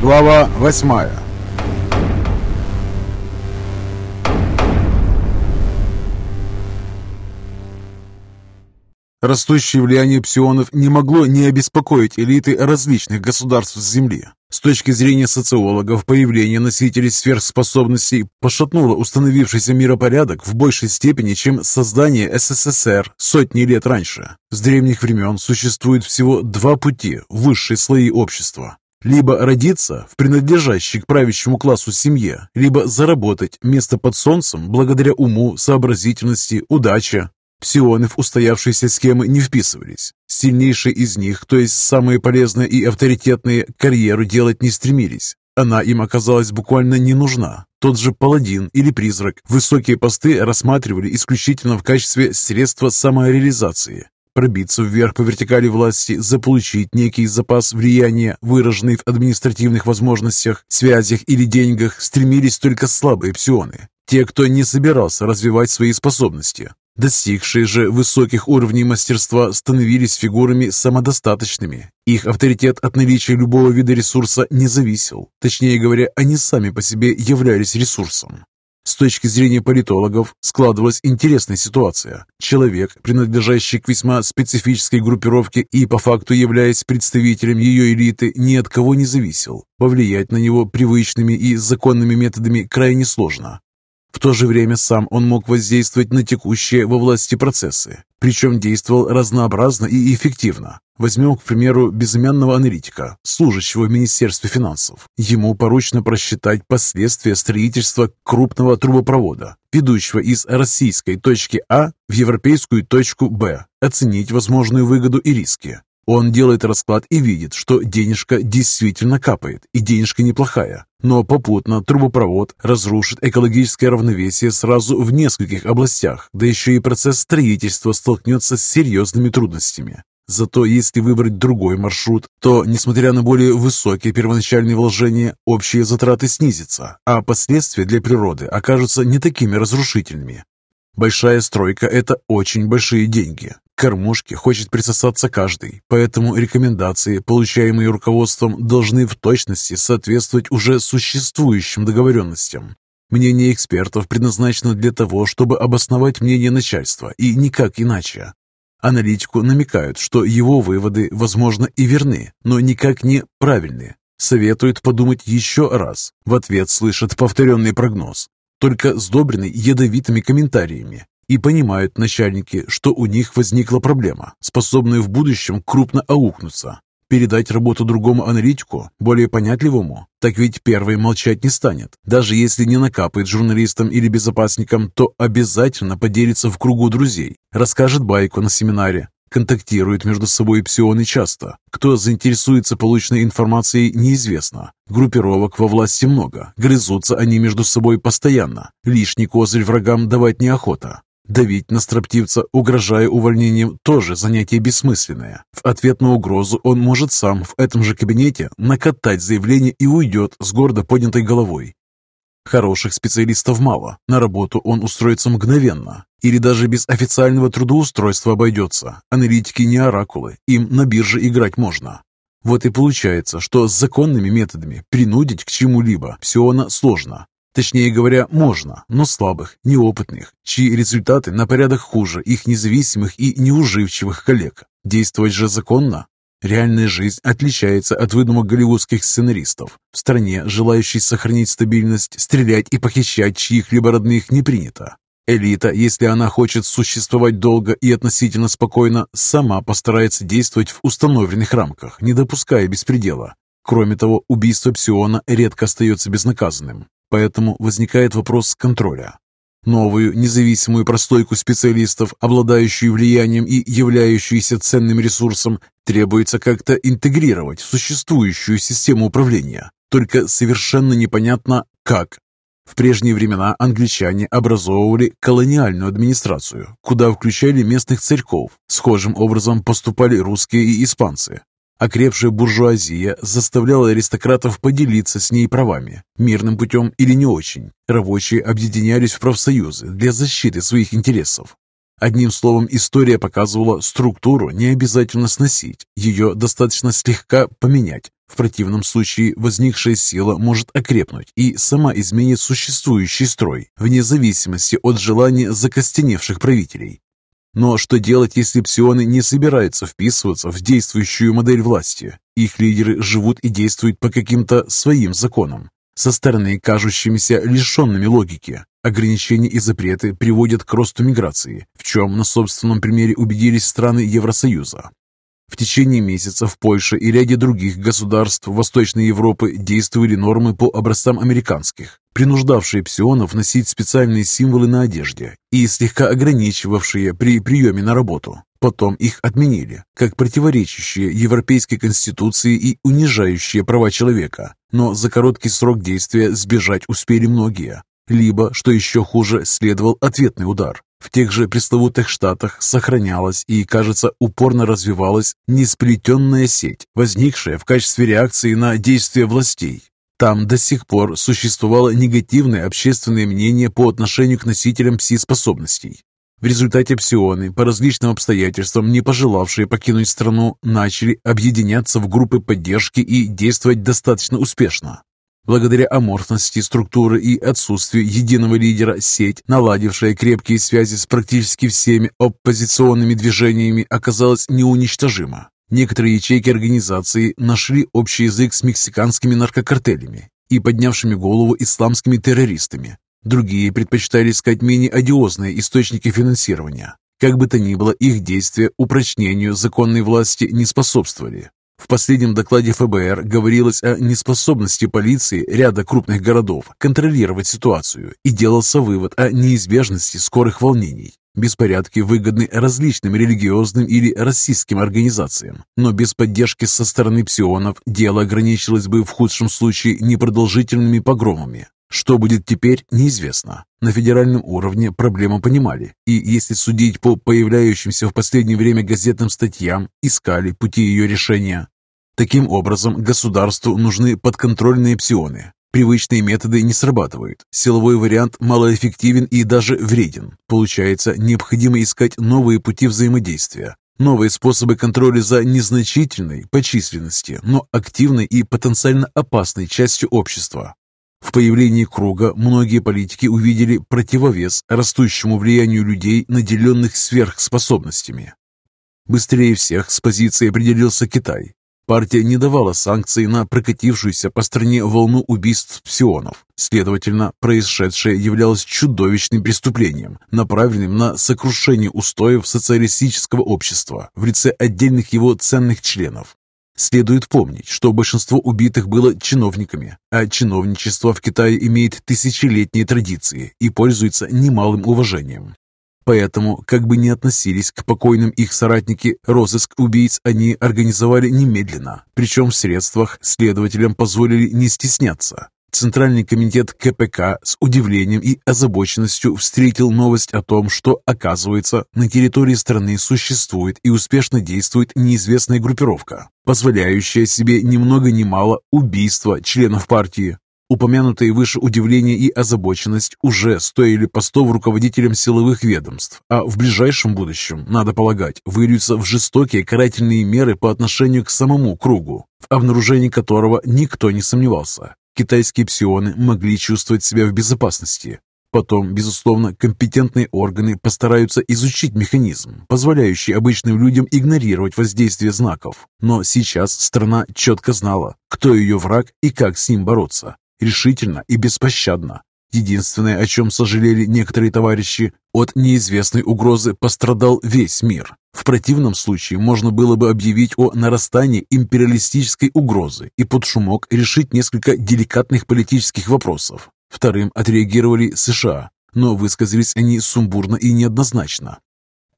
Глава восьмая Растущее влияние псионов не могло не обеспокоить элиты различных государств Земли. С точки зрения социологов, появление носителей сверхспособностей пошатнуло установившийся миропорядок в большей степени, чем создание СССР сотни лет раньше. С древних времен существует всего два пути высшие слои общества. Либо родиться в принадлежащей к правящему классу семье, либо заработать место под солнцем благодаря уму, сообразительности, удаче. Псионы в устоявшиеся схемы не вписывались. Сильнейшие из них, то есть самые полезные и авторитетные, карьеру делать не стремились. Она им оказалась буквально не нужна. Тот же паладин или призрак высокие посты рассматривали исключительно в качестве средства самореализации. Пробиться вверх по вертикали власти, заполучить некий запас влияния, выраженный в административных возможностях, связях или деньгах, стремились только слабые псионы. Те, кто не собирался развивать свои способности, Достигшие же высоких уровней мастерства становились фигурами самодостаточными. Их авторитет от наличия любого вида ресурса не зависел. Точнее говоря, они сами по себе являлись ресурсом. С точки зрения политологов складывалась интересная ситуация. Человек, принадлежащий к весьма специфической группировке и по факту являясь представителем ее элиты, ни от кого не зависел. Повлиять на него привычными и законными методами крайне сложно. В то же время сам он мог воздействовать на текущие во власти процессы, причем действовал разнообразно и эффективно. Возьмем, к примеру, безымянного аналитика, служащего в Министерстве финансов. Ему поручено просчитать последствия строительства крупного трубопровода, ведущего из российской точки А в европейскую точку Б, оценить возможную выгоду и риски, он делает расклад и видит, что денежка действительно капает, и денежка неплохая. Но попутно трубопровод разрушит экологическое равновесие сразу в нескольких областях, да еще и процесс строительства столкнется с серьезными трудностями. Зато если выбрать другой маршрут, то, несмотря на более высокие первоначальные вложения, общие затраты снизятся, а последствия для природы окажутся не такими разрушительными. Большая стройка – это очень большие деньги. К кормушке хочет присосаться каждый, поэтому рекомендации, получаемые руководством, должны в точности соответствовать уже существующим договоренностям. Мнение экспертов предназначено для того, чтобы обосновать мнение начальства, и никак иначе. Аналитику намекают, что его выводы, возможно, и верны, но никак не правильны. Советуют подумать еще раз. В ответ слышат повторенный прогноз только сдобренный ядовитыми комментариями. И понимают начальники, что у них возникла проблема, способная в будущем крупно аукнуться. Передать работу другому аналитику, более понятливому, так ведь первый молчать не станет. Даже если не накапает журналистам или безопасникам, то обязательно поделится в кругу друзей, расскажет байку на семинаре, Контактируют между собой псионы часто. Кто заинтересуется полученной информацией, неизвестно. Группировок во власти много. Грызутся они между собой постоянно. Лишний козырь врагам давать неохота. Давить на строптивца, угрожая увольнением, тоже занятие бессмысленное. В ответ на угрозу он может сам в этом же кабинете накатать заявление и уйдет с гордо поднятой головой. Хороших специалистов мало, на работу он устроится мгновенно. Или даже без официального трудоустройства обойдется. Аналитики не оракулы, им на бирже играть можно. Вот и получается, что с законными методами принудить к чему-либо псиона сложно. Точнее говоря, можно, но слабых, неопытных, чьи результаты на порядок хуже их независимых и неуживчивых коллег. Действовать же законно Реальная жизнь отличается от выдумок голливудских сценаристов. В стране, желающей сохранить стабильность, стрелять и похищать чьих-либо родных не принято. Элита, если она хочет существовать долго и относительно спокойно, сама постарается действовать в установленных рамках, не допуская беспредела. Кроме того, убийство Псиона редко остается безнаказанным, поэтому возникает вопрос контроля. Новую независимую прослойку специалистов, обладающую влиянием и являющуюся ценным ресурсом, требуется как-то интегрировать в существующую систему управления. Только совершенно непонятно как. В прежние времена англичане образовывали колониальную администрацию, куда включали местных царьков. Схожим образом поступали русские и испанцы. Окрепшая буржуазия заставляла аристократов поделиться с ней правами, мирным путем или не очень. Рабочие объединялись в профсоюзы для защиты своих интересов. Одним словом, история показывала, структуру не обязательно сносить, ее достаточно слегка поменять. В противном случае возникшая сила может окрепнуть и сама изменит существующий строй, вне зависимости от желания закостеневших правителей. Но что делать, если псионы не собираются вписываться в действующую модель власти? Их лидеры живут и действуют по каким-то своим законам, со стороны кажущимися лишенными логики. Ограничения и запреты приводят к росту миграции, в чем на собственном примере убедились страны Евросоюза. В течение месяца в Польше и ряде других государств Восточной Европы действовали нормы по образцам американских, принуждавшие псионов носить специальные символы на одежде и слегка ограничивавшие при приеме на работу. Потом их отменили, как противоречащие Европейской Конституции и унижающие права человека. Но за короткий срок действия сбежать успели многие. Либо, что еще хуже, следовал ответный удар. В тех же пресловутых штатах сохранялась и, кажется, упорно развивалась несплетенная сеть, возникшая в качестве реакции на действия властей. Там до сих пор существовало негативное общественное мнение по отношению к носителям пси-способностей. В результате псионы, по различным обстоятельствам не пожелавшие покинуть страну, начали объединяться в группы поддержки и действовать достаточно успешно. Благодаря аморфности структуры и отсутствию единого лидера, сеть, наладившая крепкие связи с практически всеми оппозиционными движениями, оказалась неуничтожима. Некоторые ячейки организации нашли общий язык с мексиканскими наркокартелями и поднявшими голову исламскими террористами. Другие предпочитали искать менее одиозные источники финансирования. Как бы то ни было, их действия упрочнению законной власти не способствовали. В последнем докладе ФБР говорилось о неспособности полиции ряда крупных городов контролировать ситуацию и делался вывод о неизбежности скорых волнений. Беспорядки выгодны различным религиозным или расистским организациям, но без поддержки со стороны псионов дело ограничилось бы в худшем случае непродолжительными погромами. Что будет теперь, неизвестно. На федеральном уровне проблему понимали, и, если судить по появляющимся в последнее время газетным статьям, искали пути ее решения. Таким образом, государству нужны подконтрольные псионы. Привычные методы не срабатывают. Силовой вариант малоэффективен и даже вреден. Получается, необходимо искать новые пути взаимодействия, новые способы контроля за незначительной по численности, но активной и потенциально опасной частью общества. В появлении круга многие политики увидели противовес растущему влиянию людей, наделенных сверхспособностями. Быстрее всех с позиции определился Китай. Партия не давала санкций на прокатившуюся по стране волну убийств псионов. Следовательно, происшедшее являлось чудовищным преступлением, направленным на сокрушение устоев социалистического общества в лице отдельных его ценных членов. Следует помнить, что большинство убитых было чиновниками, а чиновничество в Китае имеет тысячелетние традиции и пользуется немалым уважением. Поэтому, как бы ни относились к покойным их соратники, розыск убийц они организовали немедленно, причем в средствах следователям позволили не стесняться. Центральный комитет КПК с удивлением и озабоченностью встретил новость о том, что, оказывается, на территории страны существует и успешно действует неизвестная группировка, позволяющая себе ни много ни мало убийства членов партии. Упомянутые выше удивление и озабоченность уже стоили постов руководителям силовых ведомств, а в ближайшем будущем, надо полагать, выльются в жестокие карательные меры по отношению к самому кругу, в обнаружении которого никто не сомневался. Китайские псионы могли чувствовать себя в безопасности. Потом, безусловно, компетентные органы постараются изучить механизм, позволяющий обычным людям игнорировать воздействие знаков. Но сейчас страна четко знала, кто ее враг и как с ним бороться. Решительно и беспощадно. Единственное, о чем сожалели некоторые товарищи, от неизвестной угрозы пострадал весь мир. В противном случае можно было бы объявить о нарастании империалистической угрозы и под шумок решить несколько деликатных политических вопросов. Вторым отреагировали США, но высказались они сумбурно и неоднозначно.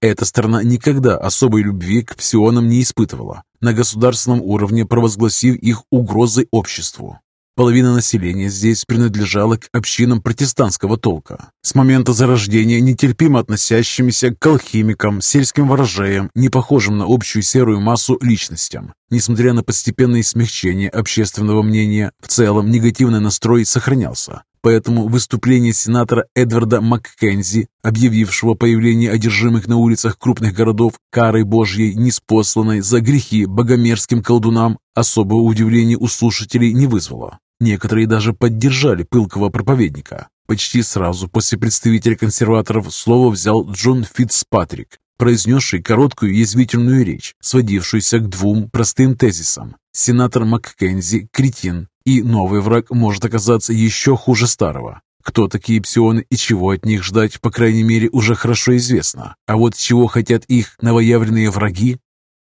Эта страна никогда особой любви к псионам не испытывала, на государственном уровне провозгласив их угрозой обществу. Половина населения здесь принадлежала к общинам протестантского толка, с момента зарождения нетерпимо относящимися к алхимикам, сельским ворожеям, не похожим на общую серую массу личностям. Несмотря на постепенное смягчение общественного мнения, в целом негативный настрой сохранялся. Поэтому выступление сенатора Эдварда Маккензи, объявившего появление одержимых на улицах крупных городов карой Божьей, неспосланной за грехи богомерзким колдунам, особого удивления у слушателей не вызвало. Некоторые даже поддержали пылкого проповедника. Почти сразу после представителя консерваторов слово взял Джон Фитцпатрик, произнесший короткую язвительную речь, сводившуюся к двум простым тезисам. Сенатор Маккензи – кретин, и новый враг может оказаться еще хуже старого. Кто такие псионы и чего от них ждать, по крайней мере, уже хорошо известно. А вот чего хотят их новоявленные враги?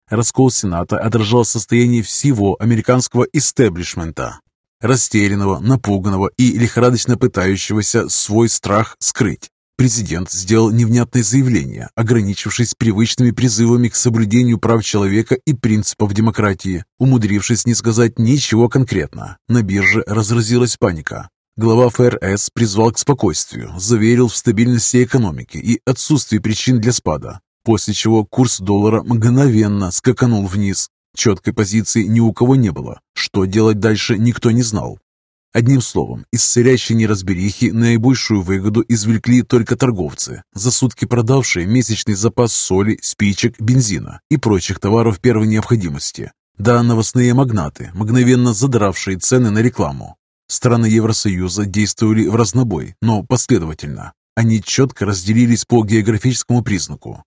Раскол Сената отражал состояние всего американского истеблишмента, растерянного, напуганного и лихорадочно пытающегося свой страх скрыть. Президент сделал невнятное заявление, ограничившись привычными призывами к соблюдению прав человека и принципов демократии, умудрившись не сказать ничего конкретно. На бирже разразилась паника. Глава ФРС призвал к спокойствию, заверил в стабильности экономики и отсутствии причин для спада, после чего курс доллара мгновенно скаканул вниз. Четкой позиции ни у кого не было. Что делать дальше, никто не знал. Одним словом, из сырящей неразберихи наибольшую выгоду извлекли только торговцы, за сутки продавшие месячный запас соли, спичек, бензина и прочих товаров первой необходимости. Да, новостные магнаты, мгновенно задравшие цены на рекламу. Страны Евросоюза действовали в разнобой, но последовательно. Они четко разделились по географическому признаку.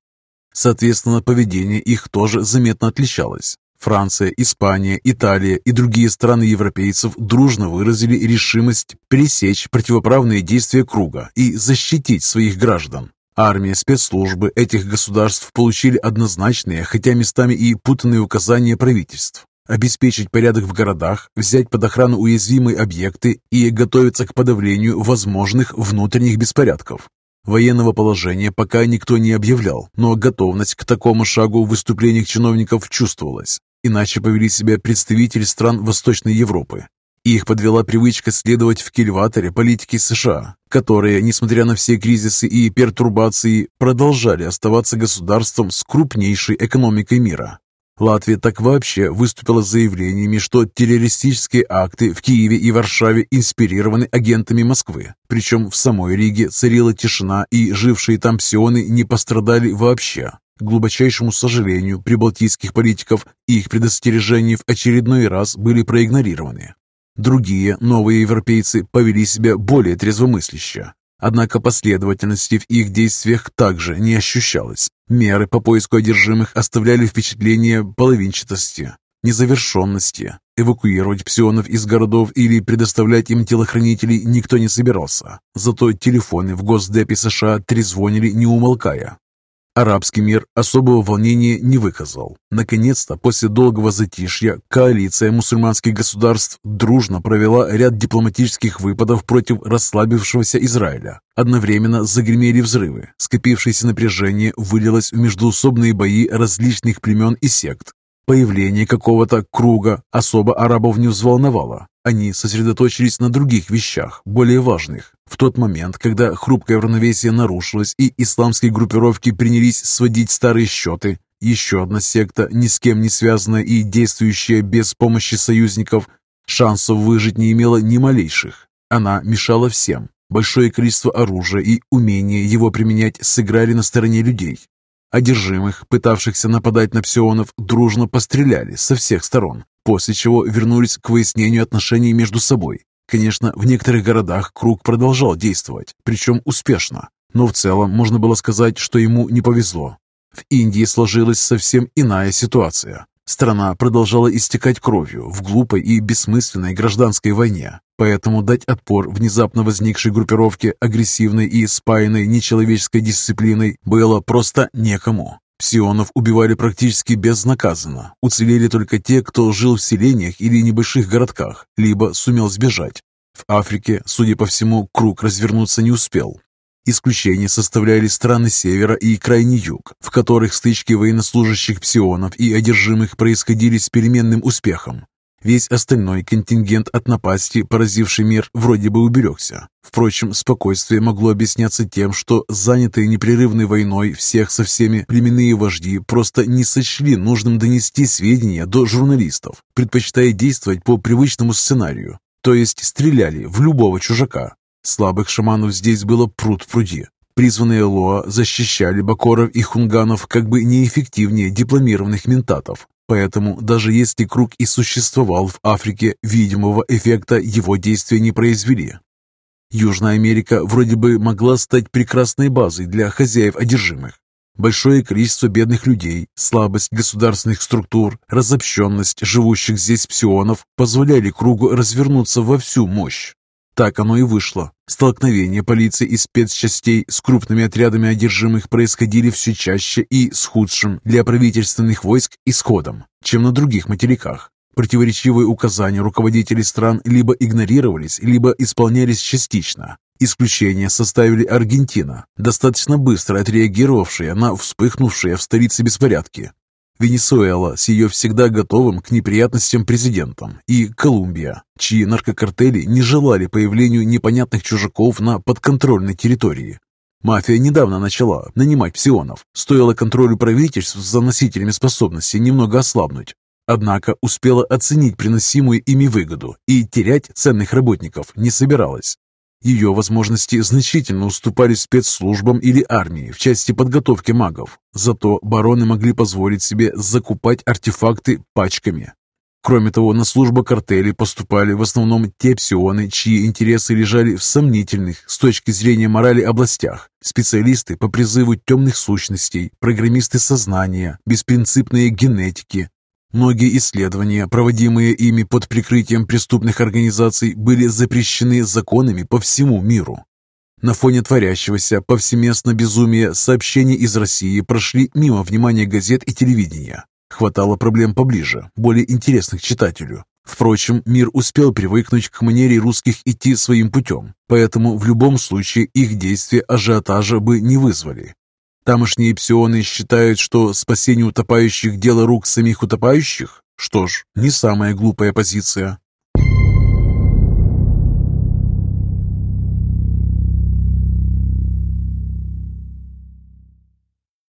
Соответственно, поведение их тоже заметно отличалось. Франция, Испания, Италия и другие страны европейцев дружно выразили решимость пресечь противоправные действия круга и защитить своих граждан. Армия, спецслужбы этих государств получили однозначные, хотя местами и путанные указания правительств. Обеспечить порядок в городах, взять под охрану уязвимые объекты и готовиться к подавлению возможных внутренних беспорядков. Военного положения пока никто не объявлял, но готовность к такому шагу в выступлениях чиновников чувствовалась. Иначе повели себя представители стран Восточной Европы. Их подвела привычка следовать в кильваторе политики США, которые, несмотря на все кризисы и пертурбации, продолжали оставаться государством с крупнейшей экономикой мира. Латвия так вообще выступила с заявлениями, что террористические акты в Киеве и Варшаве инспирированы агентами Москвы. Причем в самой Риге царила тишина, и жившие там псионы не пострадали вообще. К глубочайшему сожалению, прибалтийских политиков их предостережения в очередной раз были проигнорированы. Другие, новые европейцы, повели себя более трезвомысляще. Однако последовательности в их действиях также не ощущалось. Меры по поиску одержимых оставляли впечатление половинчатости, незавершенности. Эвакуировать псионов из городов или предоставлять им телохранителей никто не собирался. Зато телефоны в Госдепе США трезвонили не умолкая. Арабский мир особого волнения не выказал. Наконец-то, после долгого затишья, коалиция мусульманских государств дружно провела ряд дипломатических выпадов против расслабившегося Израиля. Одновременно загремели взрывы. Скопившееся напряжение вылилось в междуусобные бои различных племен и сект. Появление какого-то круга особо арабов не взволновало. Они сосредоточились на других вещах, более важных. В тот момент, когда хрупкое равновесие нарушилось и исламские группировки принялись сводить старые счеты, еще одна секта, ни с кем не связанная и действующая без помощи союзников, шансов выжить не имела ни малейших. Она мешала всем. Большое количество оружия и умение его применять сыграли на стороне людей. Одержимых, пытавшихся нападать на псионов, дружно постреляли со всех сторон, после чего вернулись к выяснению отношений между собой. Конечно, в некоторых городах круг продолжал действовать, причем успешно, но в целом можно было сказать, что ему не повезло. В Индии сложилась совсем иная ситуация. Страна продолжала истекать кровью в глупой и бессмысленной гражданской войне, поэтому дать отпор внезапно возникшей группировке агрессивной и спаянной нечеловеческой дисциплиной было просто некому. Псионов убивали практически безнаказанно. Уцелели только те, кто жил в селениях или небольших городках, либо сумел сбежать. В Африке, судя по всему, круг развернуться не успел. Исключение составляли страны севера и крайний юг, в которых стычки военнослужащих псионов и одержимых происходили с переменным успехом. Весь остальной контингент от напасти, поразивший мир, вроде бы уберегся. Впрочем, спокойствие могло объясняться тем, что занятые непрерывной войной всех со всеми племенные вожди просто не сочли нужным донести сведения до журналистов, предпочитая действовать по привычному сценарию, то есть стреляли в любого чужака, Слабых шаманов здесь было пруд в пруди. Призванные Лоа защищали бакоров и хунганов как бы неэффективнее дипломированных ментатов. Поэтому даже если круг и существовал в Африке, видимого эффекта его действия не произвели. Южная Америка вроде бы могла стать прекрасной базой для хозяев одержимых. Большое количество бедных людей, слабость государственных структур, разобщенность живущих здесь псионов позволяли кругу развернуться во всю мощь. Так оно и вышло. Столкновения полиции и спецчастей с крупными отрядами одержимых происходили все чаще и с худшим для правительственных войск исходом, чем на других материках. Противоречивые указания руководителей стран либо игнорировались, либо исполнялись частично. Исключение составили Аргентина, достаточно быстро отреагировавшая на вспыхнувшие в столице беспорядки. Венесуэла с ее всегда готовым к неприятностям президентом и Колумбия, чьи наркокартели не желали появлению непонятных чужаков на подконтрольной территории. Мафия недавно начала нанимать псионов. Стоило контролю правительств за носителями способностей немного ослабнуть. Однако успела оценить приносимую ими выгоду и терять ценных работников не собиралась. Ее возможности значительно уступали спецслужбам или армии в части подготовки магов. Зато бароны могли позволить себе закупать артефакты пачками. Кроме того, на службу картелей поступали в основном те псионы, чьи интересы лежали в сомнительных с точки зрения морали областях. Специалисты по призыву темных сущностей, программисты сознания, беспринципные генетики, Многие исследования, проводимые ими под прикрытием преступных организаций, были запрещены законами по всему миру. На фоне творящегося повсеместно безумия сообщения из России прошли мимо внимания газет и телевидения. Хватало проблем поближе, более интересных читателю. Впрочем, мир успел привыкнуть к манере русских идти своим путем, поэтому в любом случае их действия ажиотажа бы не вызвали. Тамошние псионы считают, что спасение утопающих – дело рук самих утопающих? Что ж, не самая глупая позиция.